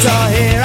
So